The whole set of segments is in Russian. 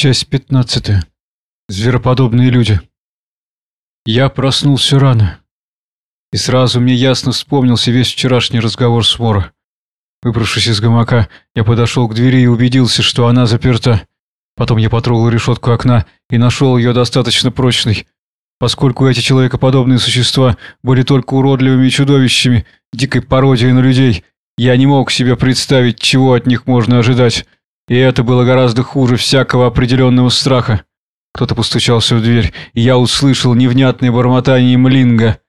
Часть пятнадцатая. Звероподобные люди. Я проснулся рано. И сразу мне ясно вспомнился весь вчерашний разговор с Мора. Выбравшись из гамака, я подошел к двери и убедился, что она заперта. Потом я потрогал решетку окна и нашел ее достаточно прочной. Поскольку эти человекоподобные существа были только уродливыми чудовищами, дикой пародией на людей, я не мог себе представить, чего от них можно ожидать. И это было гораздо хуже всякого определенного страха. Кто-то постучался в дверь, и я услышал невнятное бормотание Млинга.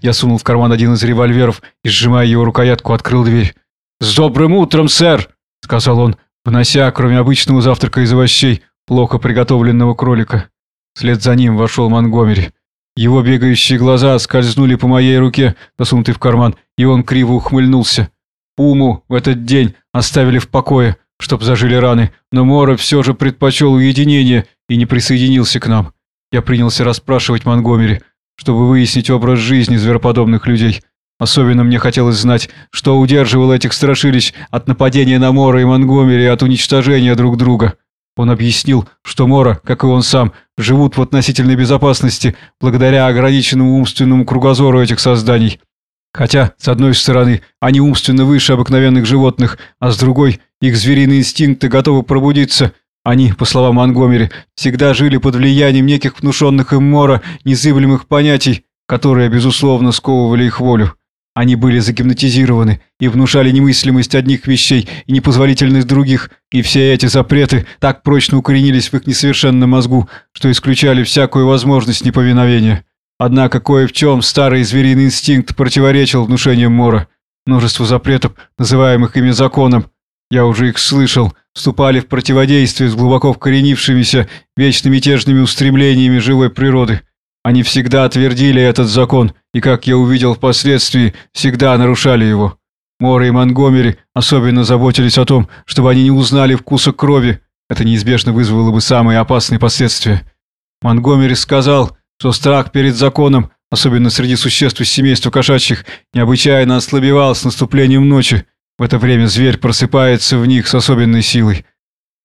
Я сунул в карман один из револьверов и, сжимая его рукоятку, открыл дверь. «С добрым утром, сэр!» — сказал он, внося, кроме обычного завтрака из овощей, плохо приготовленного кролика. Вслед за ним вошел Монгомери. Его бегающие глаза скользнули по моей руке, засунутой в карман, и он криво ухмыльнулся. Пуму в этот день оставили в покое, чтоб зажили раны, но Мора все же предпочел уединение и не присоединился к нам. Я принялся расспрашивать Монгомери, чтобы выяснить образ жизни звероподобных людей. Особенно мне хотелось знать, что удерживало этих страшилищ от нападения на Мора и Монгомери и от уничтожения друг друга. Он объяснил, что Мора, как и он сам, живут в относительной безопасности благодаря ограниченному умственному кругозору этих созданий – Хотя, с одной стороны, они умственно выше обыкновенных животных, а с другой, их звериные инстинкты готовы пробудиться. Они, по словам Монгомери, всегда жили под влиянием неких внушенных им мора незыблемых понятий, которые, безусловно, сковывали их волю. Они были загипнотизированы и внушали немыслимость одних вещей и непозволительность других, и все эти запреты так прочно укоренились в их несовершенном мозгу, что исключали всякую возможность неповиновения. Однако кое в чем старый звериный инстинкт противоречил внушениям Мора. Множество запретов, называемых ими законом, я уже их слышал, вступали в противодействие с глубоко вкоренившимися, вечно мятежными устремлениями живой природы. Они всегда отвердили этот закон, и, как я увидел впоследствии, всегда нарушали его. Мора и Монгомери особенно заботились о том, чтобы они не узнали вкуса крови. Это неизбежно вызвало бы самые опасные последствия. Монгомери сказал, что страх перед законом, особенно среди существ из семейства кошачьих, необычайно ослабевал с наступлением ночи. В это время зверь просыпается в них с особенной силой.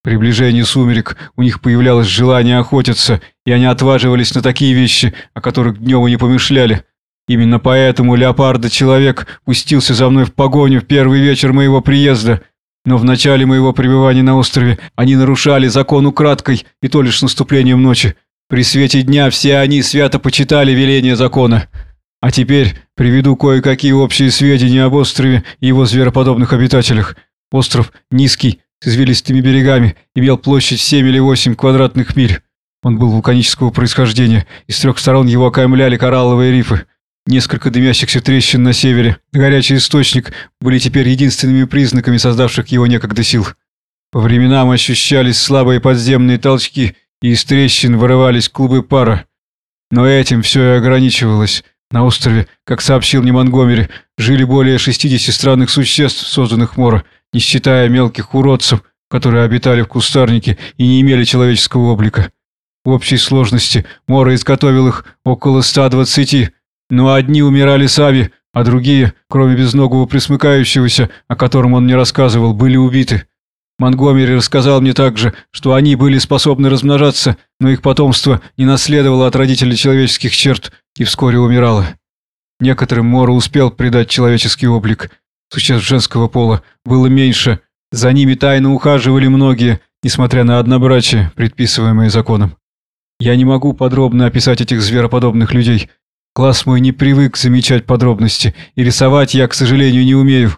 При приближении сумерек у них появлялось желание охотиться, и они отваживались на такие вещи, о которых днем и не помышляли. Именно поэтому леопарда-человек пустился за мной в погоню в первый вечер моего приезда. Но в начале моего пребывания на острове они нарушали закон украдкой, и то лишь с наступлением ночи. При свете дня все они свято почитали веление закона. А теперь приведу кое-какие общие сведения об острове и его звероподобных обитателях. Остров низкий, с извилистыми берегами, имел площадь 7 или 8 квадратных миль. Он был вулканического происхождения, и с трех сторон его окаймляли коралловые рифы. Несколько дымящихся трещин на севере, горячий источник были теперь единственными признаками создавших его некогда сил. По временам ощущались слабые подземные толчки – и из трещин вырывались клубы пара. Но этим все и ограничивалось. На острове, как сообщил мне Монгомери, жили более 60 странных существ, созданных Мора, не считая мелких уродцев, которые обитали в кустарнике и не имели человеческого облика. В общей сложности Мора изготовил их около 120, но одни умирали сами, а другие, кроме безногого присмыкающегося, о котором он мне рассказывал, были убиты. Монгомери рассказал мне также, что они были способны размножаться, но их потомство не наследовало от родителей человеческих черт и вскоре умирало. Некоторым Мора успел придать человеческий облик. Существ женского пола было меньше, за ними тайно ухаживали многие, несмотря на однобрачие, предписываемое законом. Я не могу подробно описать этих звероподобных людей. Класс мой не привык замечать подробности, и рисовать я, к сожалению, не умею.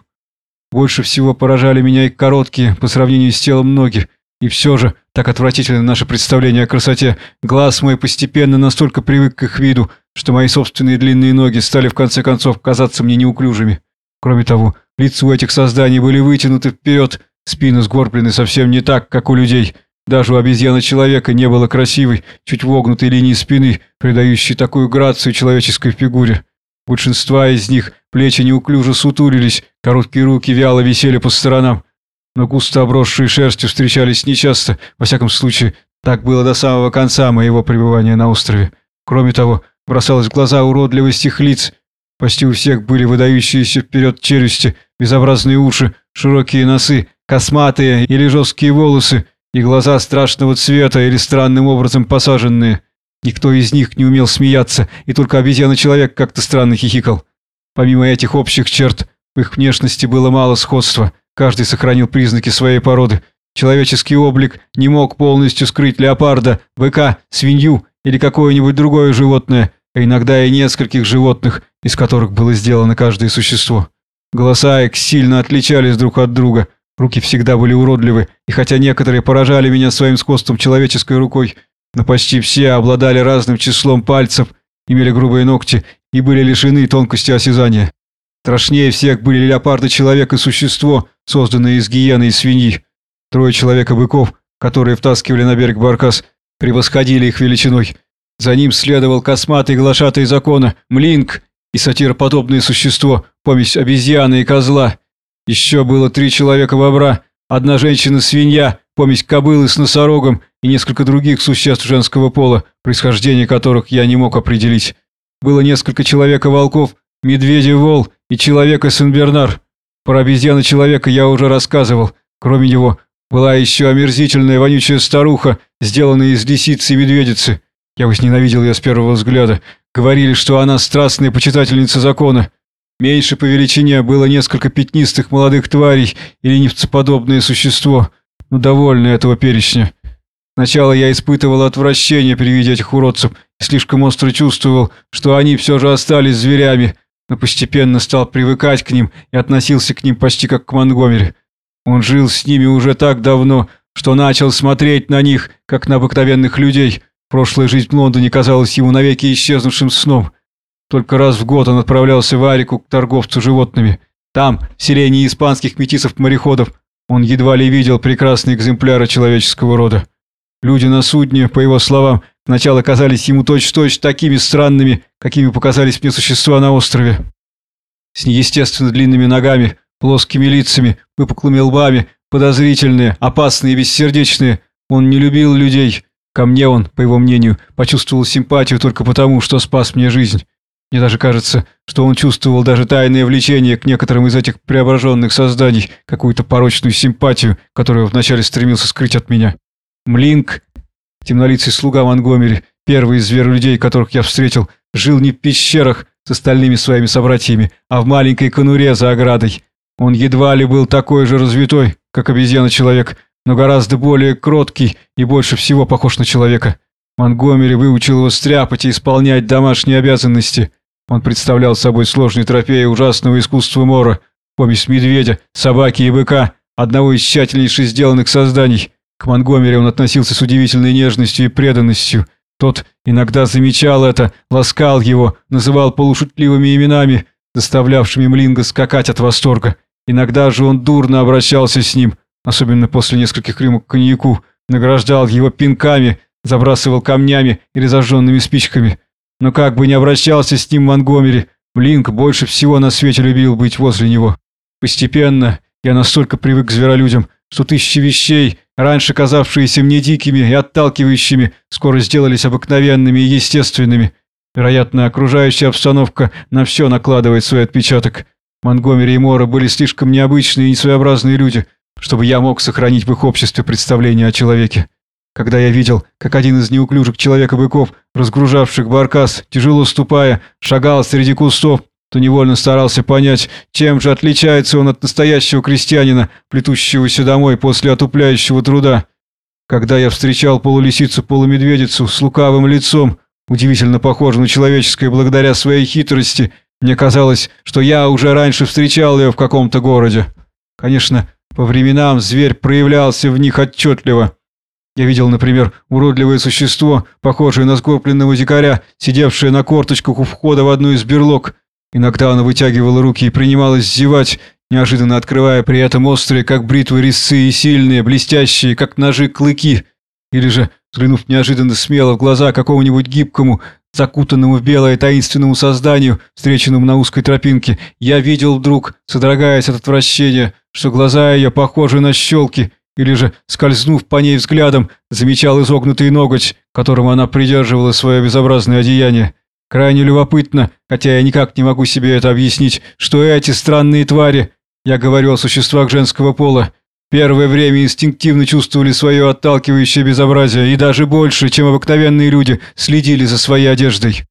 Больше всего поражали меня их короткие, по сравнению с телом ноги. И все же, так отвратительно наше представление о красоте, глаз мой постепенно настолько привык к их виду, что мои собственные длинные ноги стали в конце концов казаться мне неуклюжими. Кроме того, лица у этих созданий были вытянуты вперед, спины сгорблены совсем не так, как у людей. Даже у обезьяны-человека не было красивой, чуть вогнутой линии спины, придающей такую грацию человеческой фигуре. Большинства из них плечи неуклюже сутулились, короткие руки вяло висели по сторонам. Но густо обросшие шерстью встречались нечасто, во всяком случае, так было до самого конца моего пребывания на острове. Кроме того, бросалась в глаза уродливость их лиц. Почти у всех были выдающиеся вперед челюсти, безобразные уши, широкие носы, косматые или жесткие волосы, и глаза страшного цвета или странным образом посаженные. Никто из них не умел смеяться, и только обезьяна-человек как-то странно хихикал. Помимо этих общих черт, в их внешности было мало сходства, каждый сохранил признаки своей породы. Человеческий облик не мог полностью скрыть леопарда, быка, свинью или какое-нибудь другое животное, а иногда и нескольких животных, из которых было сделано каждое существо. Голоса их сильно отличались друг от друга, руки всегда были уродливы, и хотя некоторые поражали меня своим сходством человеческой рукой, но почти все обладали разным числом пальцев, имели грубые ногти и были лишены тонкости осязания. Страшнее всех были леопарды человек и существо, созданное из гиены и свиньи. Трое человека-быков, которые втаскивали на берег баркас, превосходили их величиной. За ним следовал косматый глашатый закона, млинк и сатироподобное существо, помесь обезьяны и козла. Еще было три человека-бобра, одна женщина-свинья, помесь кобылы с носорогом и несколько других существ женского пола, происхождение которых я не мог определить. Было несколько человека-волков, медведя-вол и человека-сенбернар. Про обезьяна-человека я уже рассказывал. Кроме него, была еще омерзительная вонючая старуха, сделанная из лисицы и медведицы. Я возненавидел ее с первого взгляда. Говорили, что она страстная почитательница закона. Меньше по величине было несколько пятнистых молодых тварей или невцеподобное существо, но довольно этого перечня. Сначала я испытывал отвращение при виде этих уродцев и слишком остро чувствовал, что они все же остались зверями, но постепенно стал привыкать к ним и относился к ним почти как к Монгомери. Он жил с ними уже так давно, что начал смотреть на них, как на обыкновенных людей. Прошлая жизнь в Лондоне казалась ему навеки исчезнувшим сном. Только раз в год он отправлялся в Арику к торговцу животными. Там, в селении испанских метисов-мореходов, он едва ли видел прекрасные экземпляры человеческого рода. Люди на судне, по его словам, сначала казались ему точь-точь такими странными, какими показались мне существа на острове. С неестественно длинными ногами, плоскими лицами, выпуклыми лбами, подозрительные, опасные бессердечные. Он не любил людей. Ко мне он, по его мнению, почувствовал симпатию только потому, что спас мне жизнь. Мне даже кажется, что он чувствовал даже тайное влечение к некоторым из этих преображенных созданий, какую-то порочную симпатию, которую вначале стремился скрыть от меня. Млинк, темнолицый слуга Монгомери, первый из зверолюдей, которых я встретил, жил не в пещерах с остальными своими собратьями, а в маленькой конуре за оградой. Он едва ли был такой же развитой, как обезьяна-человек, но гораздо более кроткий и больше всего похож на человека. Монгомери выучил его стряпать и исполнять домашние обязанности. Он представлял собой сложный трофей ужасного искусства Мора, помесь медведя, собаки и быка, одного из тщательнейших сделанных созданий. К Монгомери он относился с удивительной нежностью и преданностью. Тот иногда замечал это, ласкал его, называл полушутливыми именами, заставлявшими Млинга скакать от восторга. Иногда же он дурно обращался с ним, особенно после нескольких рюмок коньяку, награждал его пинками, забрасывал камнями или зажженными спичками. Но как бы ни обращался с ним Монгомери, Блинк больше всего на свете любил быть возле него. Постепенно я настолько привык к зверолюдям, что тысячи вещей, раньше казавшиеся мне дикими и отталкивающими, скоро сделались обыкновенными и естественными. Вероятно, окружающая обстановка на все накладывает свой отпечаток. Монгомери и Мора были слишком необычные и своеобразные люди, чтобы я мог сохранить в их обществе представление о человеке. Когда я видел, как один из неуклюжих человека-быков, разгружавших баркас, тяжело ступая, шагал среди кустов, то невольно старался понять, чем же отличается он от настоящего крестьянина, плетущегося домой после отупляющего труда. Когда я встречал полулисицу-полумедведицу с лукавым лицом, удивительно похожим на человеческое благодаря своей хитрости, мне казалось, что я уже раньше встречал ее в каком-то городе. Конечно, по временам зверь проявлялся в них отчетливо. Я видел, например, уродливое существо, похожее на сгорбленного дикаря, сидевшее на корточках у входа в одну из берлог, Иногда она вытягивала руки и принималась зевать, неожиданно открывая при этом острые, как бритвы резцы, и сильные, блестящие, как ножи, клыки. Или же, взглянув неожиданно смело в глаза какому-нибудь гибкому, закутанному в белое таинственному созданию, встреченному на узкой тропинке, я видел вдруг, содрогаясь от отвращения, что глаза ее похожи на щелки, или же, скользнув по ней взглядом, замечал изогнутый ноготь, которым она придерживала свое безобразное одеяние. Крайне любопытно, хотя я никак не могу себе это объяснить, что эти странные твари, я говорю о существах женского пола, Первое время инстинктивно чувствовали свое отталкивающее безобразие и даже больше, чем обыкновенные люди, следили за своей одеждой.